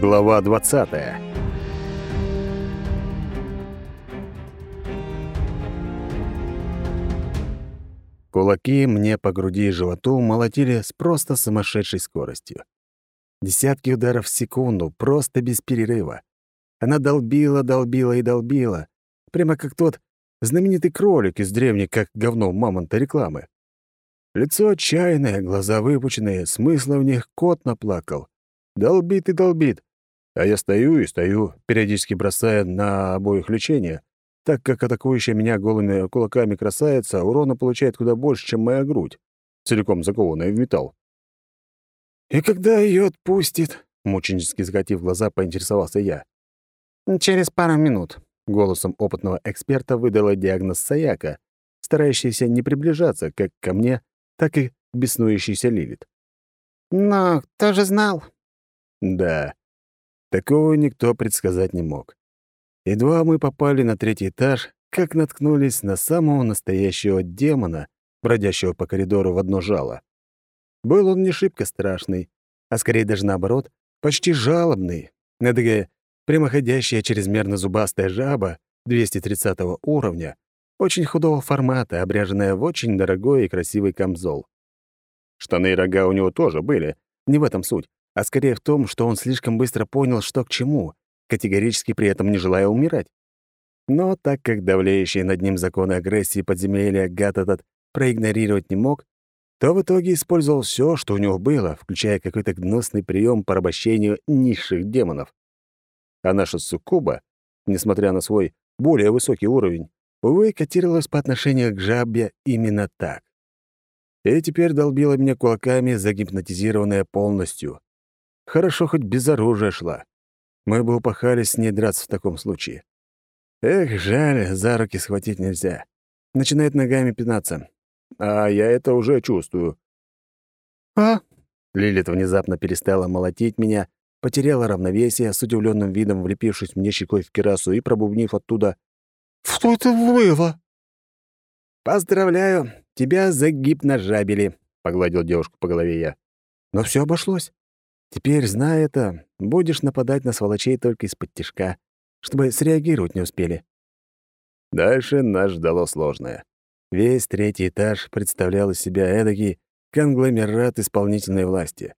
Глава 20. Кулаки мне по груди и животу молотили с просто сумасшедшей скоростью. Десятки ударов в секунду, просто без перерыва. Она долбила, долбила и долбила, прямо как тот знаменитый кролик из древней, как говно мамонта рекламы. Лицо отчаянное, глаза выпученные, смысла в них кот наплакал. Долбит и долбит. А я стою и стою, периодически бросая на обоих лечение, так как атакующая меня голыми кулаками красавица урона получает куда больше, чем моя грудь, целиком закованная в металл. «И когда ее отпустит?» — мученически закатив глаза, поинтересовался я. «Через пару минут», — голосом опытного эксперта выдала диагноз Саяка, старающийся не приближаться как ко мне, так и беснующийся Лилит. «Но кто же знал?» Да, такого никто предсказать не мог. Едва мы попали на третий этаж, как наткнулись на самого настоящего демона, бродящего по коридору в одно жало. Был он не шибко страшный, а скорее даже наоборот, почти жалобный, эдакая прямоходящая чрезмерно зубастая жаба 230 уровня, очень худого формата, обряженная в очень дорогой и красивый камзол. Штаны и рога у него тоже были, не в этом суть, а скорее в том, что он слишком быстро понял, что к чему, категорически при этом не желая умирать. Но так как давлеющие над ним законы агрессии подземелья гад этот проигнорировать не мог, то в итоге использовал все, что у него было, включая какой-то гнусный прием по порабощению низших демонов. А наша суккуба, несмотря на свой более высокий уровень, увы, котировалась по отношению к жабе именно так. И теперь долбила меня кулаками, загипнотизированная полностью. Хорошо, хоть без оружия шла. Мы бы упахались с ней драться в таком случае. Эх, жаль, за руки схватить нельзя. Начинает ногами пинаться. А я это уже чувствую. «А?» Лилит внезапно перестала молотить меня, потеряла равновесие, с удивленным видом влепившись мне щекой в керасу и пробубнив оттуда «Что это было?» «Поздравляю, тебя загипножабили», — погладил девушку по голове я. «Но все обошлось. Теперь, зная это, будешь нападать на сволочей только из-под тишка, чтобы среагировать не успели». Дальше нас ждало сложное. Весь третий этаж представлял из себя эдакий конгломерат исполнительной власти.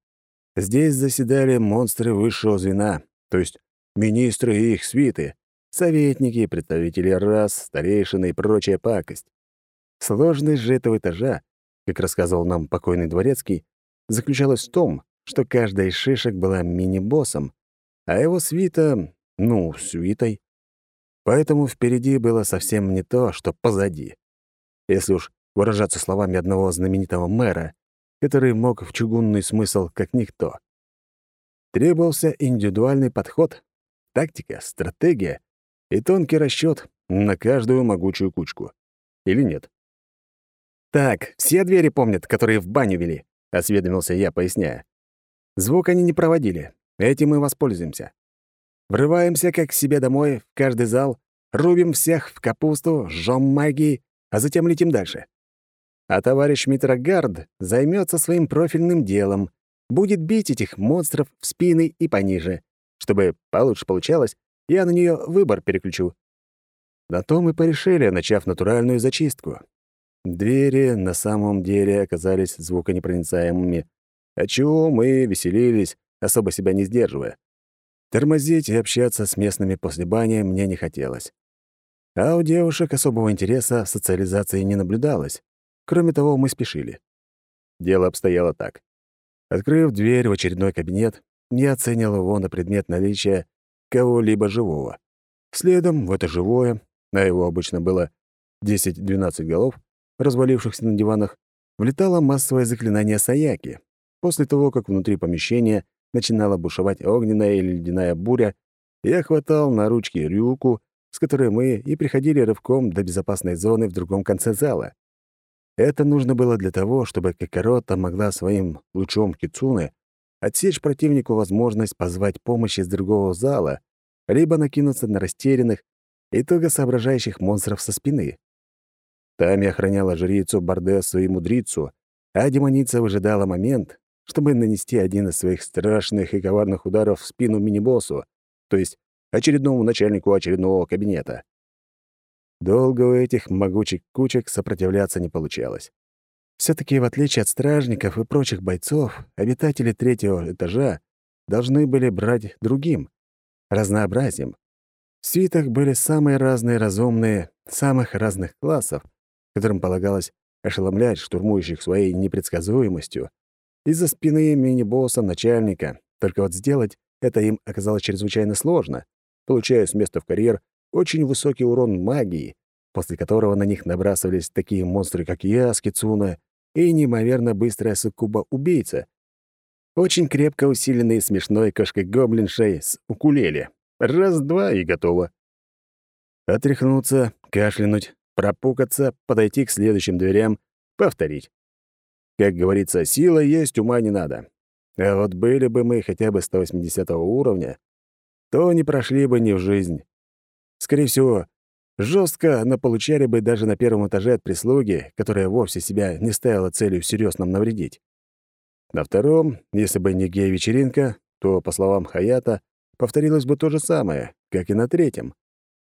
Здесь заседали монстры высшего звена, то есть министры и их свиты, советники, представители рас, старейшины и прочая пакость. Сложность же этого этажа, как рассказывал нам покойный дворецкий, заключалась в том, что каждая из шишек была мини-боссом, а его свита, ну, свитой. Поэтому впереди было совсем не то, что позади. Если уж выражаться словами одного знаменитого мэра, который мог в чугунный смысл как никто. Требовался индивидуальный подход, тактика, стратегия и тонкий расчет на каждую могучую кучку. Или нет? «Так, все двери помнят, которые в баню вели», — осведомился я, поясняя. «Звук они не проводили. Этим мы воспользуемся. Врываемся, как к себе домой, в каждый зал, рубим всех в капусту, жжем магии, а затем летим дальше. А товарищ Митрогард займется своим профильным делом, будет бить этих монстров в спины и пониже. Чтобы получше получалось, я на нее выбор переключу. На то мы порешили, начав натуральную зачистку. Двери на самом деле оказались звуконепроницаемыми, отчего мы веселились, особо себя не сдерживая. Тормозить и общаться с местными после бани мне не хотелось. А у девушек особого интереса в социализации не наблюдалось. Кроме того, мы спешили. Дело обстояло так. Открыв дверь в очередной кабинет, я оценил его на предмет наличия кого-либо живого. Следом в это живое, а его обычно было 10-12 голов, развалившихся на диванах, влетало массовое заклинание Саяки. После того, как внутри помещения начинала бушевать огненная или ледяная буря, я хватал на ручки Рюку, с которой мы и приходили рывком до безопасной зоны в другом конце зала. Это нужно было для того, чтобы Кокорота могла своим лучом Кицуны отсечь противнику возможность позвать помощь из другого зала, либо накинуться на растерянных и туго соображающих монстров со спины. Тами охраняла жрицу Бардессу и Мудрицу, а демоница выжидала момент, чтобы нанести один из своих страшных и коварных ударов в спину мини-боссу, то есть очередному начальнику очередного кабинета. Долго у этих могучих кучек сопротивляться не получалось. все таки в отличие от стражников и прочих бойцов, обитатели третьего этажа должны были брать другим, разнообразием. В свитах были самые разные разумные, самых разных классов, которым полагалось ошеломлять штурмующих своей непредсказуемостью. Из-за спины мини-босса начальника, только вот сделать это им оказалось чрезвычайно сложно, получая с места в карьер очень высокий урон магии, после которого на них набрасывались такие монстры, как я, Скицуна и неимоверно быстрая суккуба-убийца. Очень крепко усиленный смешной кошкой-гоблиншей с укулеле. Раз-два и готово. Отряхнуться, кашлянуть, пропукаться, подойти к следующим дверям, повторить. Как говорится, сила есть, ума не надо. А вот были бы мы хотя бы 180 уровня, то не прошли бы ни в жизнь. Скорее всего, жестко получали бы даже на первом этаже от прислуги, которая вовсе себя не ставила целью всерьез нам навредить. На втором, если бы не гей-вечеринка, то, по словам Хаята, повторилось бы то же самое, как и на третьем.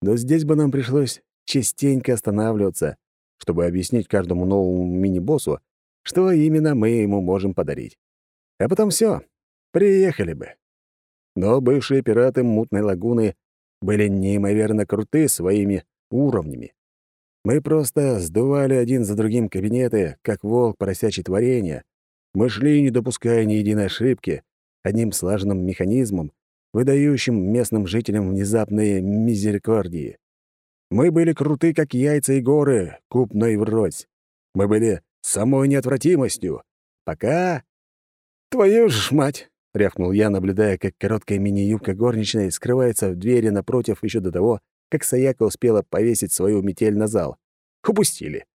Но здесь бы нам пришлось частенько останавливаться, чтобы объяснить каждому новому мини-боссу, что именно мы ему можем подарить. А потом все, приехали бы. Но бывшие пираты Мутной лагуны были неимоверно круты своими уровнями. Мы просто сдували один за другим кабинеты, как волк поросячье творение. Мы шли, не допуская ни единой ошибки, одним слаженным механизмом, выдающим местным жителям внезапные мизерикордии. Мы были круты, как яйца и горы, купно и врозь. Мы были самой неотвратимостью. Пока... Твою ж мать! — рявкнул я, наблюдая, как короткая мини-юбка горничной скрывается в двери напротив еще до того, как Саяка успела повесить свою метель на зал. Упустили.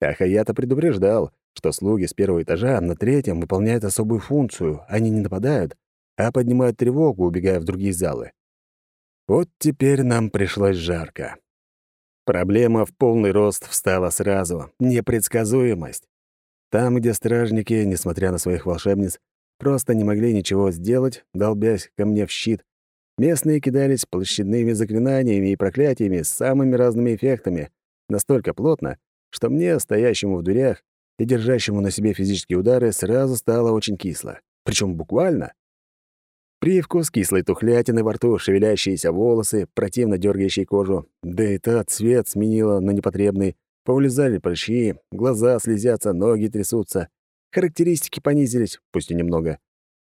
А Хаята предупреждал, что слуги с первого этажа на третьем выполняют особую функцию. Они не нападают, а поднимают тревогу, убегая в другие залы. Вот теперь нам пришлось жарко. Проблема в полный рост встала сразу. Непредсказуемость. Там, где стражники, несмотря на своих волшебниц, просто не могли ничего сделать, долбясь ко мне в щит. Местные кидались площадными заклинаниями и проклятиями с самыми разными эффектами, настолько плотно, что мне, стоящему в дверях и держащему на себе физические удары, сразу стало очень кисло. Причем буквально. Привкус кислой тухлятины во рту, шевелящиеся волосы, противно дергающие кожу, да и та цвет сменила на непотребный, повылезали прыщи, глаза слезятся, ноги трясутся. Характеристики понизились, пусть и немного.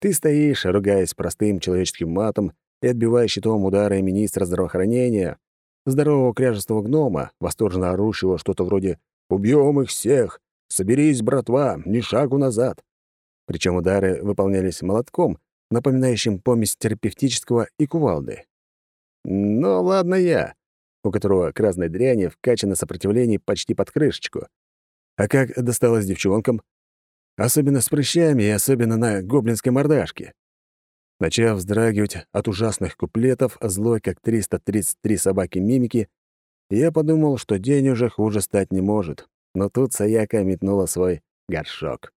Ты стоишь, ругаясь простым человеческим матом и отбивая щитом удары министра здравоохранения, здорового кряжестого гнома, восторженно орущего что-то вроде «Убьем их всех! Соберись, братва, ни шагу назад!» Причем удары выполнялись молотком, напоминающим помесь терапевтического и кувалды. Но ладно я, у которого к разной дряни вкачано сопротивление почти под крышечку. А как досталось девчонкам? Особенно с прыщами и особенно на гоблинской мордашке. Начав вздрагивать от ужасных куплетов, злой как 333 собаки-мимики, я подумал, что день уже хуже стать не может. Но тут Саяка метнула свой горшок.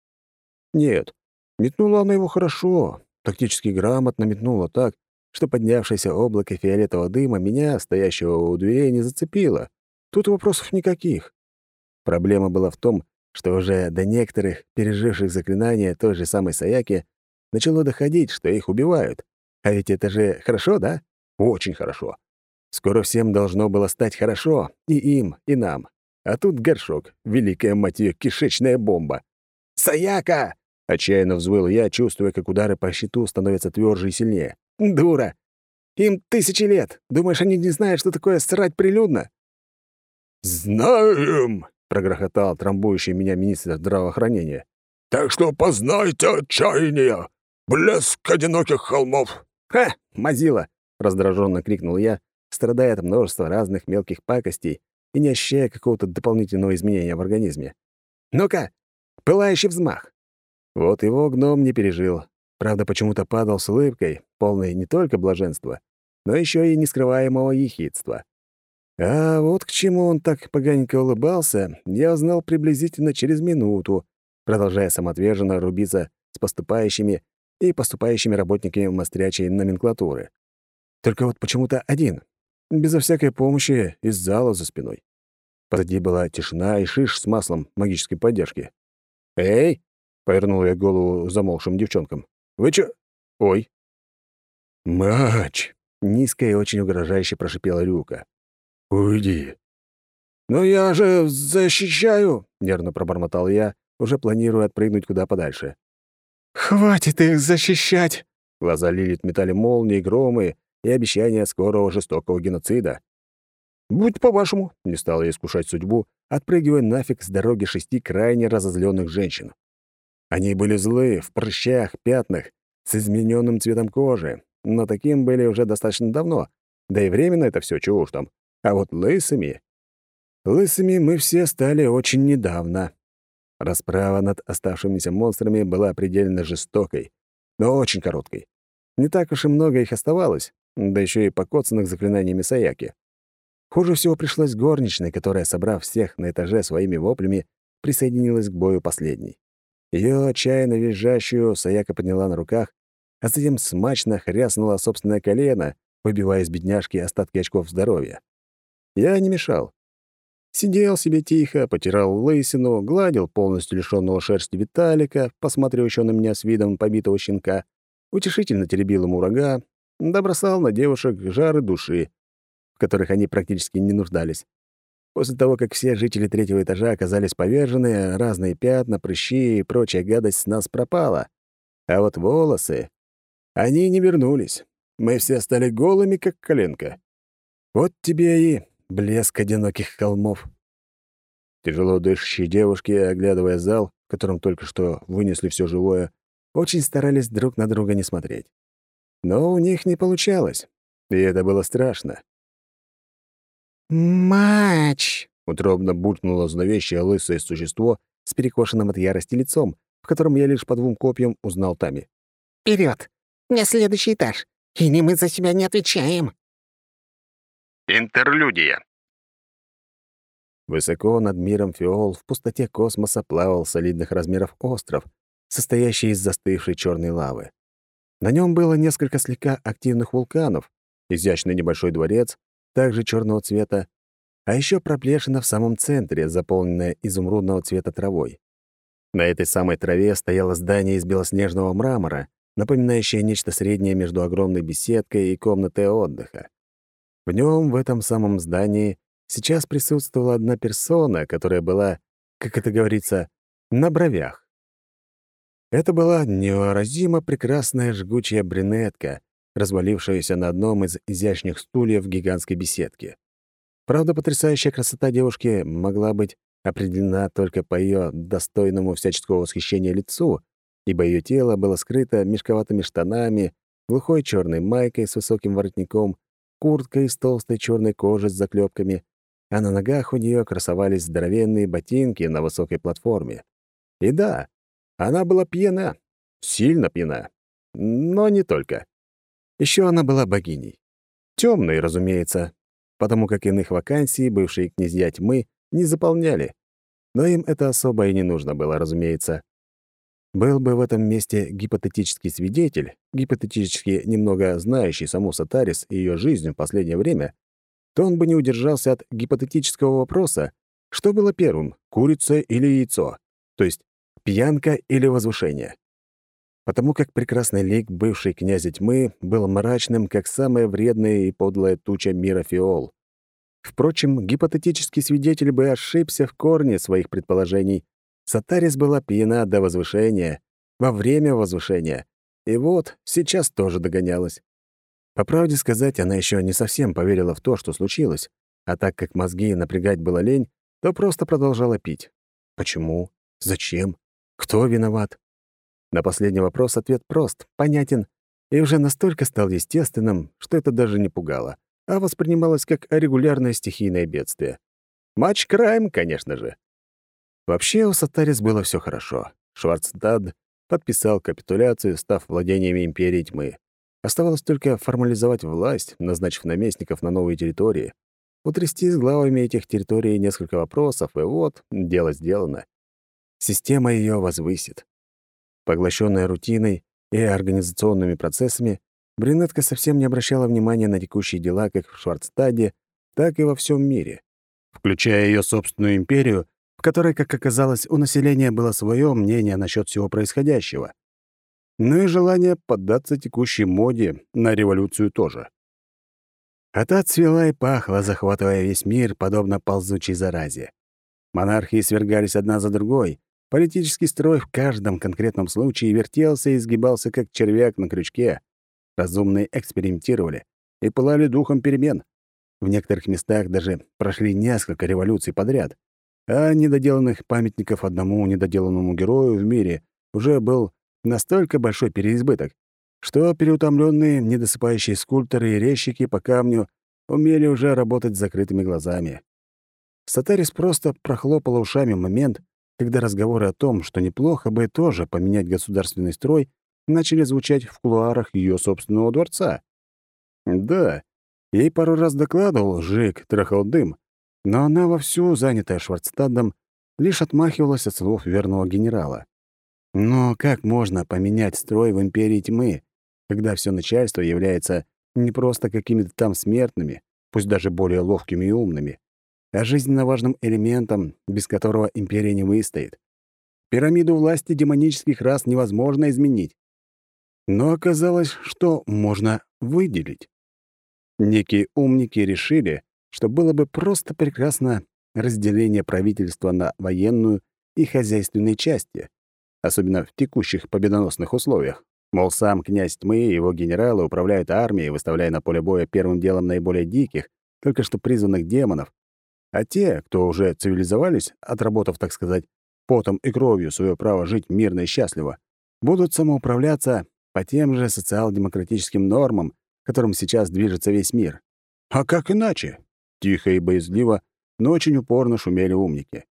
Нет, метнула она его хорошо, тактически грамотно метнула так, что поднявшееся облако фиолетового дыма меня, стоящего у дверей, не зацепило. Тут вопросов никаких. Проблема была в том, что уже до некоторых, переживших заклинания той же самой Саяки, начало доходить, что их убивают. А ведь это же хорошо, да? Очень хорошо. Скоро всем должно было стать хорошо, и им, и нам. А тут горшок, великая мать её, кишечная бомба. «Саяка!» — отчаянно взвыл я, чувствуя, как удары по щиту становятся тверже и сильнее. «Дура! Им тысячи лет! Думаешь, они не знают, что такое срать прилюдно?» «Знаем!» прогрохотал трамбующий меня министр здравоохранения. «Так что познайте отчаяние! Блеск одиноких холмов!» «Ха! Мазила!» — раздраженно крикнул я, страдая от множества разных мелких пакостей и не ощущая какого-то дополнительного изменения в организме. «Ну-ка, пылающий взмах!» Вот его гном не пережил. Правда, почему-то падал с улыбкой, полной не только блаженства, но еще и нескрываемого ехидства. А вот к чему он так погонько улыбался, я узнал приблизительно через минуту, продолжая самоотверженно рубиться с поступающими и поступающими работниками мострячей номенклатуры. Только вот почему-то один, безо всякой помощи из зала за спиной. Позади была тишина и шиш с маслом магической поддержки. «Эй!» — повернул я голову замолкшим девчонкам. «Вы чё?» «Ой!» «Мач!» — низко и очень угрожающе прошипела Люка. «Уйди!» «Но я же защищаю!» — нервно пробормотал я, уже планируя отпрыгнуть куда подальше. «Хватит их защищать!» Глаза Лилит метали молнии, громы и обещания скорого жестокого геноцида. «Будь по-вашему», — не стал я искушать судьбу, отпрыгивая нафиг с дороги шести крайне разозленных женщин. Они были злые, в прыщах, пятнах, с измененным цветом кожи, но таким были уже достаточно давно, да и временно это все чего там. А вот лысыми... Лысыми мы все стали очень недавно. Расправа над оставшимися монстрами была предельно жестокой, но очень короткой. Не так уж и много их оставалось, да еще и покоцанных заклинаниями Саяки. Хуже всего пришлось горничной, которая, собрав всех на этаже своими воплями, присоединилась к бою последней. Ее отчаянно визжащую Саяка подняла на руках, а затем смачно хряснула собственное колено, выбивая из бедняжки остатки очков здоровья. Я не мешал. Сидел себе тихо, потирал лысину, гладил полностью лишённого шерсти Виталика, посматривающего на меня с видом побитого щенка, утешительно теребил ему рога, добросал на девушек жары души, в которых они практически не нуждались. После того, как все жители третьего этажа оказались повержены, разные пятна, прыщи и прочая гадость с нас пропала. А вот волосы... Они не вернулись. Мы все стали голыми, как коленка. Вот тебе и блеск одиноких холмов. Тяжело дышащие девушки, оглядывая зал, в котором только что вынесли все живое, очень старались друг на друга не смотреть. Но у них не получалось, и это было страшно. «Мач!» — утробно булькнуло зловещее лысое существо с перекошенным от ярости лицом, в котором я лишь по двум копьям узнал Тами. «Вперед! На следующий этаж! Или мы за себя не отвечаем!» Интерлюдия. Высоко над миром Фиол в пустоте космоса плавал солидных размеров остров, состоящий из застывшей черной лавы. На нем было несколько слегка активных вулканов, изящный небольшой дворец, также черного цвета, а еще проплешина в самом центре, заполненная изумрудного цвета травой. На этой самой траве стояло здание из белоснежного мрамора, напоминающее нечто среднее между огромной беседкой и комнатой отдыха. В нем, в этом самом здании, сейчас присутствовала одна персона, которая была, как это говорится, на бровях. Это была невыразимо прекрасная жгучая брюнетка, развалившаяся на одном из изящных стульев гигантской беседки. Правда, потрясающая красота девушки могла быть определена только по ее достойному всяческого восхищения лицу, ибо ее тело было скрыто мешковатыми штанами, глухой черной майкой с высоким воротником куртка из толстой черной кожи с заклепками, а на ногах у нее красовались здоровенные ботинки на высокой платформе. И да, она была пьяна, сильно пьяна, но не только. Еще она была богиней. Темной, разумеется, потому как иных вакансий бывшие князья тьмы не заполняли. Но им это особо и не нужно было, разумеется. Был бы в этом месте гипотетический свидетель, гипотетически немного знающий саму Сатарис и ее жизнь в последнее время, то он бы не удержался от гипотетического вопроса, что было первым, курица или яйцо, то есть пьянка или возвышение. Потому как прекрасный лик бывшей князя тьмы был мрачным, как самая вредная и подлая туча мира Фиол. Впрочем, гипотетический свидетель бы ошибся в корне своих предположений, Сатарис была пьяна до возвышения, во время возвышения. И вот, сейчас тоже догонялась. По правде сказать, она еще не совсем поверила в то, что случилось, а так как мозги напрягать было лень, то просто продолжала пить. Почему? Зачем? Кто виноват? На последний вопрос ответ прост, понятен и уже настолько стал естественным, что это даже не пугало, а воспринималось как регулярное стихийное бедствие. Матч-крайм, конечно же. Вообще у Сатарис было все хорошо. Шварцдад подписал капитуляцию, став владениями Империи Тьмы. Оставалось только формализовать власть, назначив наместников на новые территории, утрясти с главами этих территорий несколько вопросов, и вот, дело сделано. Система ее возвысит. Поглощенная рутиной и организационными процессами, брюнетка совсем не обращала внимания на текущие дела как в Шварцтаде, так и во всем мире, включая ее собственную империю, в которой, как оказалось, у населения было свое мнение насчет всего происходящего. Ну и желание поддаться текущей моде на революцию тоже. А та цвела и пахла, захватывая весь мир, подобно ползучей заразе. Монархии свергались одна за другой, политический строй в каждом конкретном случае вертелся и изгибался, как червяк на крючке. Разумные экспериментировали и пылали духом перемен. В некоторых местах даже прошли несколько революций подряд, а недоделанных памятников одному недоделанному герою в мире уже был настолько большой переизбыток, что переутомленные, недосыпающие скульпторы и резчики по камню умели уже работать с закрытыми глазами. Сатарис просто прохлопала ушами момент, когда разговоры о том, что неплохо бы тоже поменять государственный строй, начали звучать в кулуарах ее собственного дворца. Да, ей пару раз докладывал Жик Трахалдым, но она вовсю, занятая Шварцтадом, лишь отмахивалась от слов верного генерала. Но как можно поменять строй в империи тьмы, когда все начальство является не просто какими-то там смертными, пусть даже более ловкими и умными, а жизненно важным элементом, без которого империя не выстоит. Пирамиду власти демонических рас невозможно изменить. Но оказалось, что можно выделить. Некие умники решили, что было бы просто прекрасно разделение правительства на военную и хозяйственные части, особенно в текущих победоносных условиях. Мол, сам князь тьмы и его генералы управляют армией, выставляя на поле боя первым делом наиболее диких, только что призванных демонов. А те, кто уже цивилизовались, отработав, так сказать, потом и кровью свое право жить мирно и счастливо, будут самоуправляться по тем же социал-демократическим нормам, которым сейчас движется весь мир. А как иначе? Тихо и боязливо, но очень упорно шумели умники.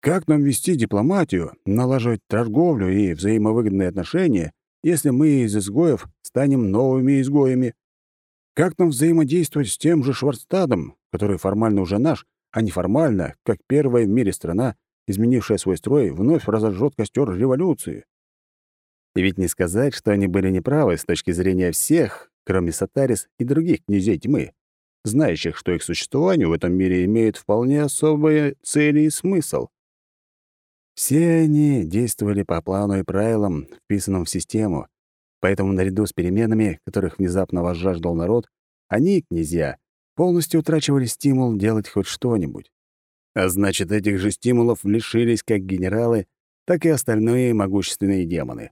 Как нам вести дипломатию, налаживать торговлю и взаимовыгодные отношения, если мы из изгоев станем новыми изгоями? Как нам взаимодействовать с тем же Шварцтадом, который формально уже наш, а неформально, как первая в мире страна, изменившая свой строй, вновь разожжет костер революции? И ведь не сказать, что они были неправы с точки зрения всех, кроме Сатарис и других князей тьмы, знающих, что их существование в этом мире имеет вполне особые цели и смысл. Все они действовали по плану и правилам, вписанным в систему, поэтому наряду с переменами, которых внезапно возжаждал народ, они, князья, полностью утрачивали стимул делать хоть что-нибудь. А значит, этих же стимулов лишились как генералы, так и остальные могущественные демоны.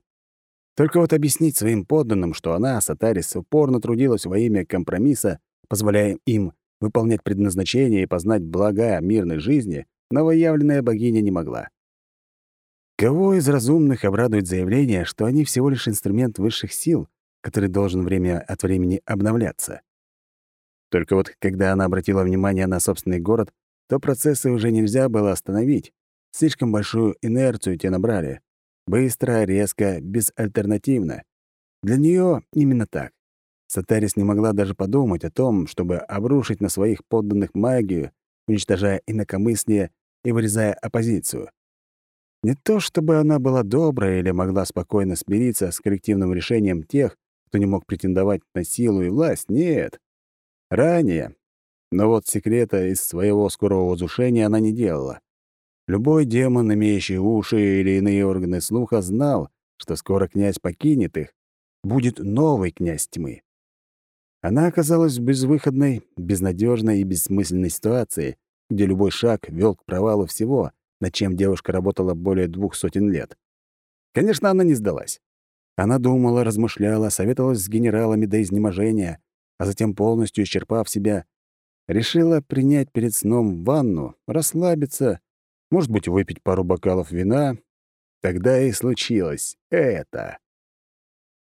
Только вот объяснить своим подданным, что она, Сатарис, упорно трудилась во имя компромисса, позволяя им выполнять предназначение и познать блага мирной жизни, новоявленная богиня не могла. Кого из разумных обрадует заявление, что они всего лишь инструмент высших сил, который должен время от времени обновляться? Только вот когда она обратила внимание на собственный город, то процессы уже нельзя было остановить. Слишком большую инерцию те набрали. Быстро, резко, безальтернативно. Для нее именно так. Сатарис не могла даже подумать о том, чтобы обрушить на своих подданных магию, уничтожая инакомыслие и вырезая оппозицию. Не то чтобы она была добрая или могла спокойно смириться с коллективным решением тех, кто не мог претендовать на силу и власть, нет. Ранее. Но вот секрета из своего скорого возвышения она не делала. Любой демон, имеющий уши или иные органы слуха, знал, что скоро князь покинет их. Будет новый князь тьмы. Она оказалась в безвыходной, безнадежной и бессмысленной ситуации, где любой шаг вел к провалу всего, над чем девушка работала более двух сотен лет. Конечно, она не сдалась. Она думала, размышляла, советовалась с генералами до изнеможения, а затем, полностью исчерпав себя, решила принять перед сном ванну, расслабиться, может быть, выпить пару бокалов вина. Тогда и случилось это.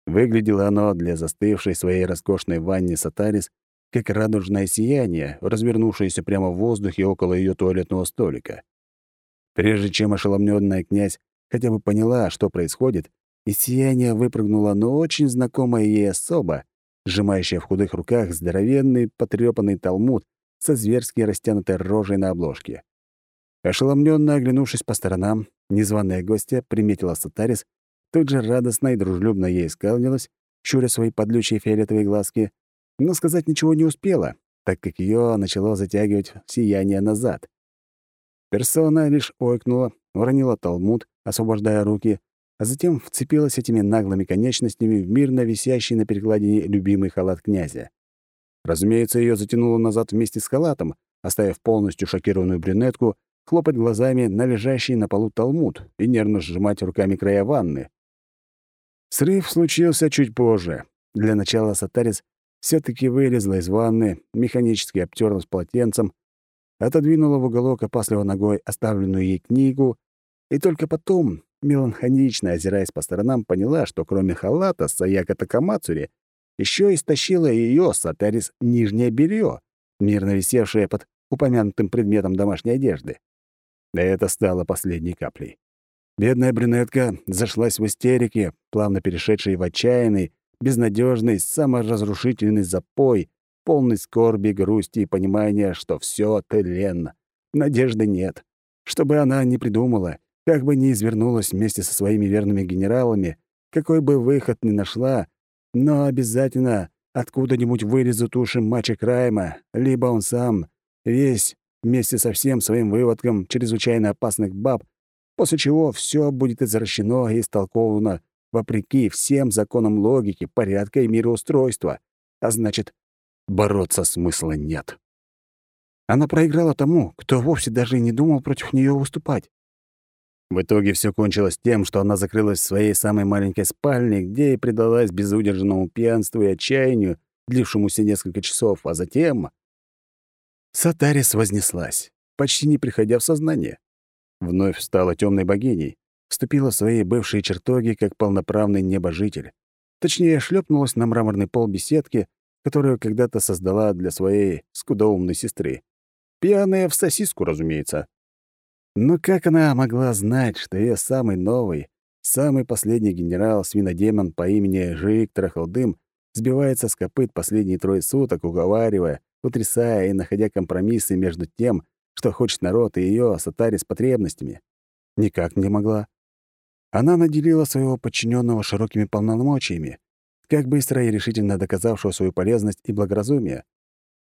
Выглядело оно для застывшей в своей роскошной ванне Сатарис как радужное сияние, развернувшееся прямо в воздухе около ее туалетного столика. Прежде чем ошеломленная князь хотя бы поняла, что происходит, из сияния выпрыгнула, но очень знакомая ей особа, сжимающая в худых руках здоровенный потрёпанный талмуд со зверски растянутой рожей на обложке. Ошеломленно оглянувшись по сторонам, незваная гостья приметила Сатарис тут же радостно и дружелюбно ей скалнилась, щуря свои подлючие фиолетовые глазки, но сказать ничего не успела, так как ее начало затягивать сияние назад. Персона лишь ойкнула, уронила талмуд, освобождая руки, а затем вцепилась этими наглыми конечностями в мирно висящий на перекладине любимый халат князя. Разумеется, ее затянуло назад вместе с халатом, оставив полностью шокированную брюнетку хлопать глазами на лежащий на полу талмуд и нервно сжимать руками края ванны. Срыв случился чуть позже. Для начала Сатарис все таки вылезла из ванны, механически обтерлась полотенцем, отодвинула в уголок опасливо ногой оставленную ей книгу, и только потом, меланхолично озираясь по сторонам, поняла, что кроме халата Саяка Такамацури еще истощила ее Сатарис нижнее белье, мирно висевшее под упомянутым предметом домашней одежды. Это стало последней каплей. Бедная брюнетка зашлась в истерике, плавно перешедшей в отчаянный, безнадежный, саморазрушительный запой, полный скорби, грусти и понимания, что все тленно. Надежды нет. Что бы она ни придумала, как бы ни извернулась вместе со своими верными генералами, какой бы выход ни нашла, но обязательно откуда-нибудь вылезут уши мачек Райма, либо он сам, весь, вместе со всем своим выводком чрезвычайно опасных баб, после чего все будет извращено и истолковано вопреки всем законам логики, порядка и мироустройства. А значит, бороться смысла нет. Она проиграла тому, кто вовсе даже не думал против нее выступать. В итоге все кончилось тем, что она закрылась в своей самой маленькой спальне, где и предалась безудержному пьянству и отчаянию, длившемуся несколько часов, а затем... Сатарис вознеслась, почти не приходя в сознание. Вновь стала темной богиней, вступила в свои бывшие чертоги как полноправный небожитель. Точнее, шлепнулась на мраморный пол беседки, которую когда-то создала для своей скудоумной сестры. Пьяная в сосиску, разумеется. Но как она могла знать, что ее самый новый, самый последний генерал, свинодемон по имени Жик Трахалдым, сбивается с копыт последние трое суток, уговаривая, утрясая и находя компромиссы между тем, что хочет народ и ее сатари с потребностями? Никак не могла. Она наделила своего подчиненного широкими полномочиями, как быстро и решительно доказавшего свою полезность и благоразумие.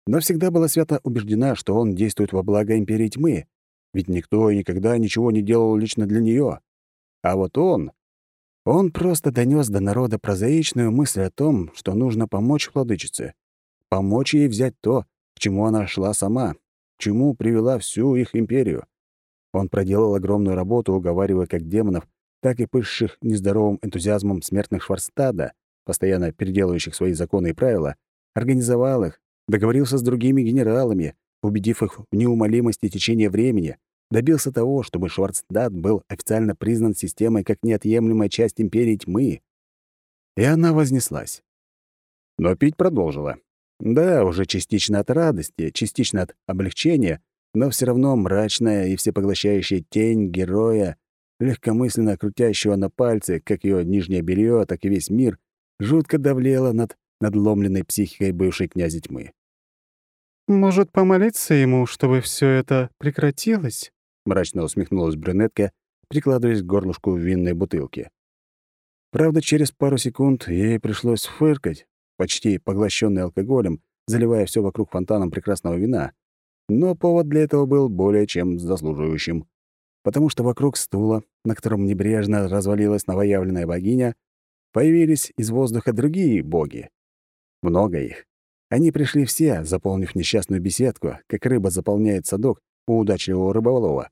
Но всегда была свято убеждена, что он действует во благо империи тьмы, ведь никто и никогда ничего не делал лично для нее. А вот он... Он просто донес до народа прозаичную мысль о том, что нужно помочь владычице. Помочь ей взять то, к чему она шла сама, к чему привела всю их империю. Он проделал огромную работу, уговаривая как демонов, так и пышущих нездоровым энтузиазмом смертных Шварстада, постоянно переделывающих свои законы и правила, организовал их, договорился с другими генералами, убедив их в неумолимости течения времени, добился того, чтобы Шварцдат был официально признан системой как неотъемлемая часть империи тьмы. И она вознеслась. Но пить продолжила. Да, уже частично от радости, частично от облегчения, но все равно мрачная и всепоглощающая тень героя легкомысленно крутящего на пальце как ее нижнее белье, так и весь мир, жутко давлела над надломленной психикой бывшей князя тьмы. «Может, помолиться ему, чтобы все это прекратилось?» — мрачно усмехнулась брюнетка, прикладываясь к горлышку винной бутылки. Правда, через пару секунд ей пришлось фыркать, почти поглощенный алкоголем, заливая все вокруг фонтаном прекрасного вина. Но повод для этого был более чем заслуживающим потому что вокруг стула, на котором небрежно развалилась новоявленная богиня, появились из воздуха другие боги. Много их. Они пришли все, заполнив несчастную беседку, как рыба заполняет садок у удачливого рыболова.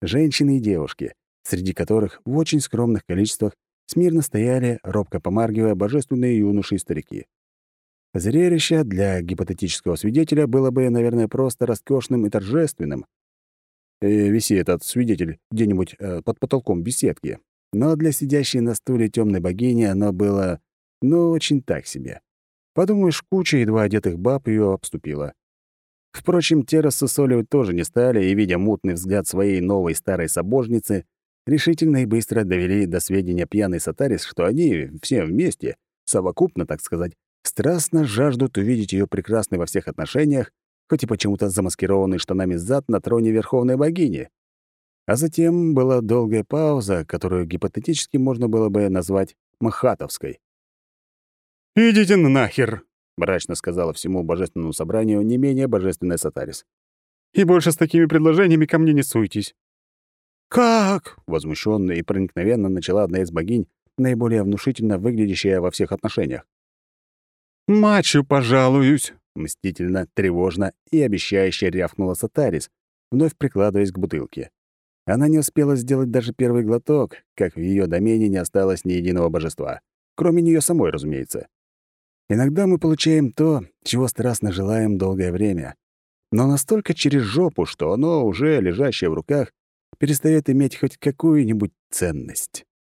Женщины и девушки, среди которых в очень скромных количествах смирно стояли, робко помаргивая, божественные юноши и старики. Зрелище для гипотетического свидетеля было бы, наверное, просто роскошным и торжественным, э, виси этот свидетель где-нибудь э, под потолком беседки. Но для сидящей на стуле темной богини оно было, ну, очень так себе. Подумаешь, куча едва одетых баб ее обступила. Впрочем, те рассусоливать тоже не стали, и, видя мутный взгляд своей новой старой собожницы, решительно и быстро довели до сведения пьяной Сатарис, что они все вместе, совокупно, так сказать, страстно жаждут увидеть ее прекрасной во всех отношениях хоть и почему-то замаскированный штанами зад на троне Верховной Богини. А затем была долгая пауза, которую гипотетически можно было бы назвать Махатовской. «Идите нахер!» — мрачно сказала всему божественному собранию не менее божественная Сатарис. «И больше с такими предложениями ко мне не суйтесь». «Как?» — возмущенно и проникновенно начала одна из богинь, наиболее внушительно выглядящая во всех отношениях. «Мачу пожалуюсь!» — мстительно, тревожно и обещающе рявкнула Сатарис, вновь прикладываясь к бутылке. Она не успела сделать даже первый глоток, как в ее домене не осталось ни единого божества. Кроме нее самой, разумеется. Иногда мы получаем то, чего страстно желаем долгое время, но настолько через жопу, что оно, уже лежащее в руках, перестает иметь хоть какую-нибудь ценность.